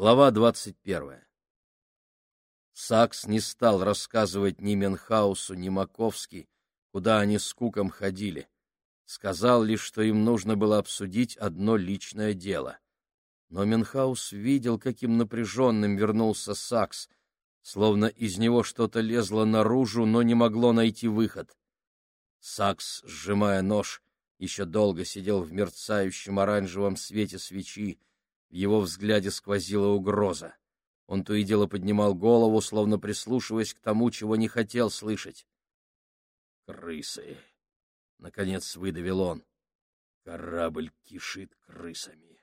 Глава двадцать первая. Сакс не стал рассказывать ни Менхаусу, ни Маковски, куда они с Куком ходили. Сказал лишь, что им нужно было обсудить одно личное дело. Но Менхаус видел, каким напряженным вернулся Сакс, словно из него что-то лезло наружу, но не могло найти выход. Сакс, сжимая нож, еще долго сидел в мерцающем оранжевом свете свечи, в его взгляде сквозила угроза. Он то и дело поднимал голову, словно прислушиваясь к тому, чего не хотел слышать. «Крысы!» — наконец выдавил он. «Корабль кишит крысами».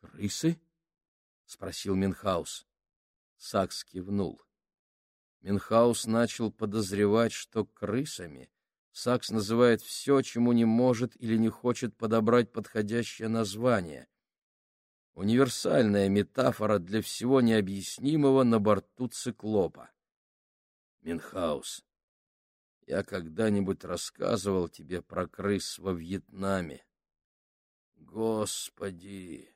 «Крысы?» — спросил Минхаус. Сакс кивнул. Минхаус начал подозревать, что крысами Сакс называет все, чему не может или не хочет подобрать подходящее название. Универсальная метафора для всего необъяснимого на борту циклопа. Минхаус, я когда-нибудь рассказывал тебе про крыс во Вьетнаме. Господи,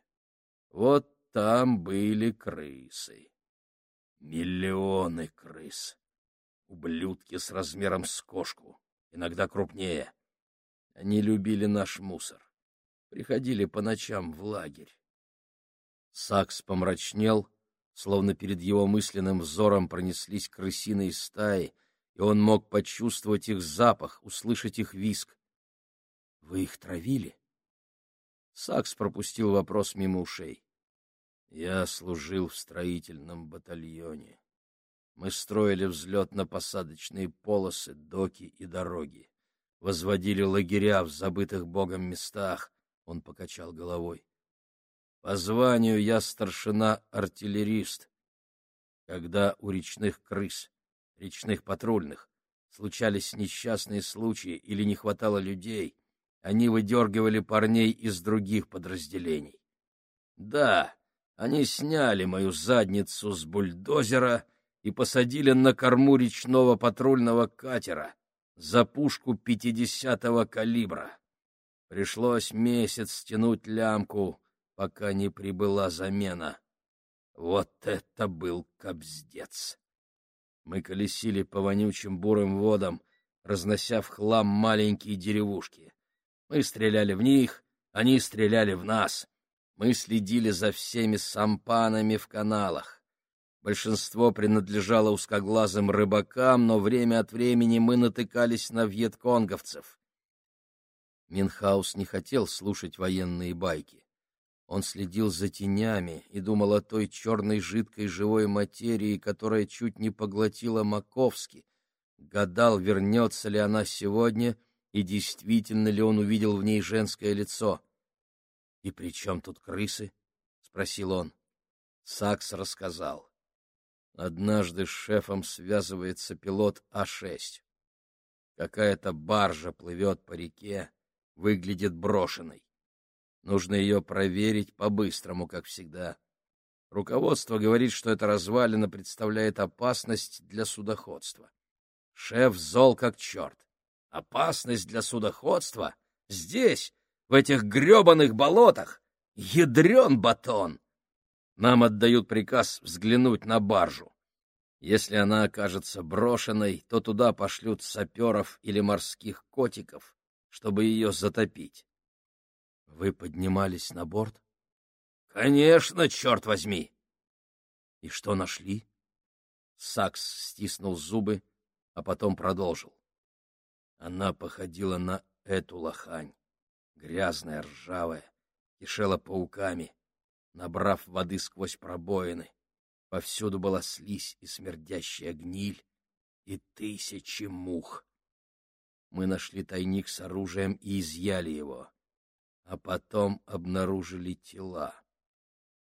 вот там были крысы. Миллионы крыс. Ублюдки с размером с кошку, иногда крупнее. Они любили наш мусор. Приходили по ночам в лагерь. Сакс помрачнел, словно перед его мысленным взором пронеслись крысиные стаи, и он мог почувствовать их запах, услышать их виск. — Вы их травили? Сакс пропустил вопрос мимо ушей. Я служил в строительном батальоне. Мы строили взлетно-посадочные полосы, доки и дороги. Возводили лагеря в забытых богом местах. Он покачал головой. По званию я старшина-артиллерист. Когда у речных крыс, речных патрульных, случались несчастные случаи или не хватало людей, они выдергивали парней из других подразделений. Да, они сняли мою задницу с бульдозера и посадили на корму речного патрульного катера за пушку пятидесятого калибра. Пришлось месяц стянуть лямку, пока не прибыла замена. Вот это был кобздец! Мы колесили по вонючим бурым водам, разнося в хлам маленькие деревушки. Мы стреляли в них, они стреляли в нас. Мы следили за всеми сампанами в каналах. Большинство принадлежало узкоглазым рыбакам, но время от времени мы натыкались на вьетконговцев. Минхаус не хотел слушать военные байки. Он следил за тенями и думал о той черной жидкой живой материи, которая чуть не поглотила Маковски. Гадал, вернется ли она сегодня, и действительно ли он увидел в ней женское лицо. «И при чем тут крысы?» — спросил он. Сакс рассказал. Однажды с шефом связывается пилот А-6. Какая-то баржа плывет по реке, выглядит брошенной. Нужно ее проверить по-быстрому, как всегда. Руководство говорит, что эта развалина представляет опасность для судоходства. Шеф зол как черт. Опасность для судоходства? Здесь, в этих гребаных болотах. Ядрен батон! Нам отдают приказ взглянуть на баржу. Если она окажется брошенной, то туда пошлют саперов или морских котиков, чтобы ее затопить. Вы поднимались на борт? Конечно, черт возьми! И что нашли? Сакс стиснул зубы, а потом продолжил. Она походила на эту лохань грязная, ржавая, кишела пауками, набрав воды сквозь пробоины. Повсюду была слизь и смердящая гниль, и тысячи мух. Мы нашли тайник с оружием и изъяли его, а потом обнаружили тела.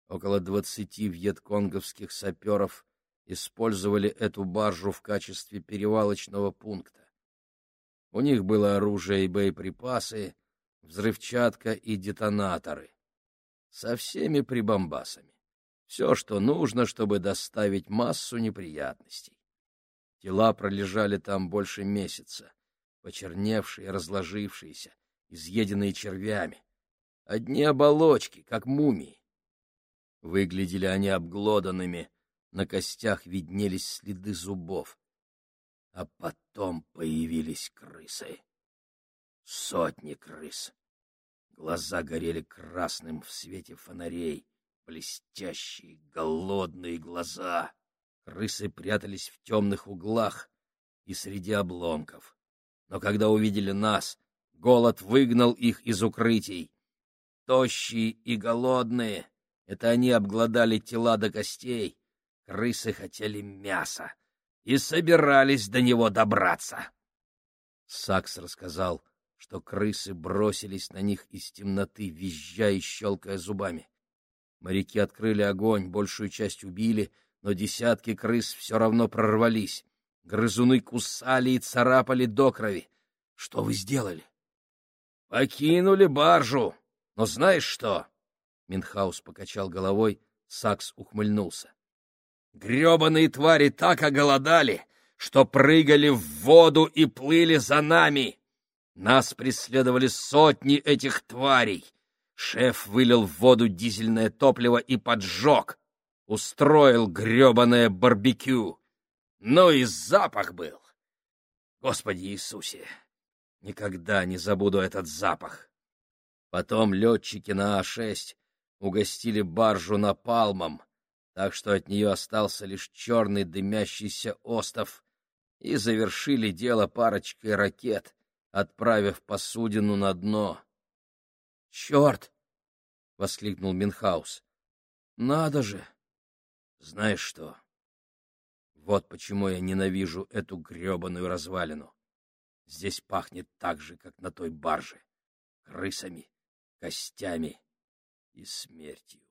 Около двадцати вьетконговских саперов использовали эту баржу в качестве перевалочного пункта. У них было оружие и боеприпасы, взрывчатка и детонаторы. Со всеми прибамбасами. Все, что нужно, чтобы доставить массу неприятностей. Тела пролежали там больше месяца, почерневшие, разложившиеся, изъеденные червями. Одни оболочки, как мумии. Выглядели они обглоданными, на костях виднелись следы зубов. А потом появились крысы. Сотни крыс. Глаза горели красным в свете фонарей, блестящие, голодные глаза. Крысы прятались в темных углах и среди обломков. Но когда увидели нас, голод выгнал их из укрытий. Тощие и голодные, это они обглодали тела до костей. Крысы хотели мяса и собирались до него добраться. Сакс рассказал, что крысы бросились на них из темноты, визжа и щелкая зубами. Моряки открыли огонь, большую часть убили, но десятки крыс все равно прорвались. Грызуны кусали и царапали до крови. Что вы сделали? — Покинули баржу. Но знаешь что? Минхаус покачал головой, Сакс ухмыльнулся. Гребаные твари так оголодали, что прыгали в воду и плыли за нами. Нас преследовали сотни этих тварей. Шеф вылил в воду дизельное топливо и поджег. Устроил гребаное барбекю. Ну и запах был. Господи Иисусе, никогда не забуду этот запах. Потом летчики на А-6 угостили баржу напалмом, так что от нее остался лишь черный дымящийся остов, и завершили дело парочкой ракет, отправив посудину на дно. «Черт!» — воскликнул Минхаус. «Надо же!» «Знаешь что? Вот почему я ненавижу эту гребаную развалину. Здесь пахнет так же, как на той барже, крысами, костями и смертью.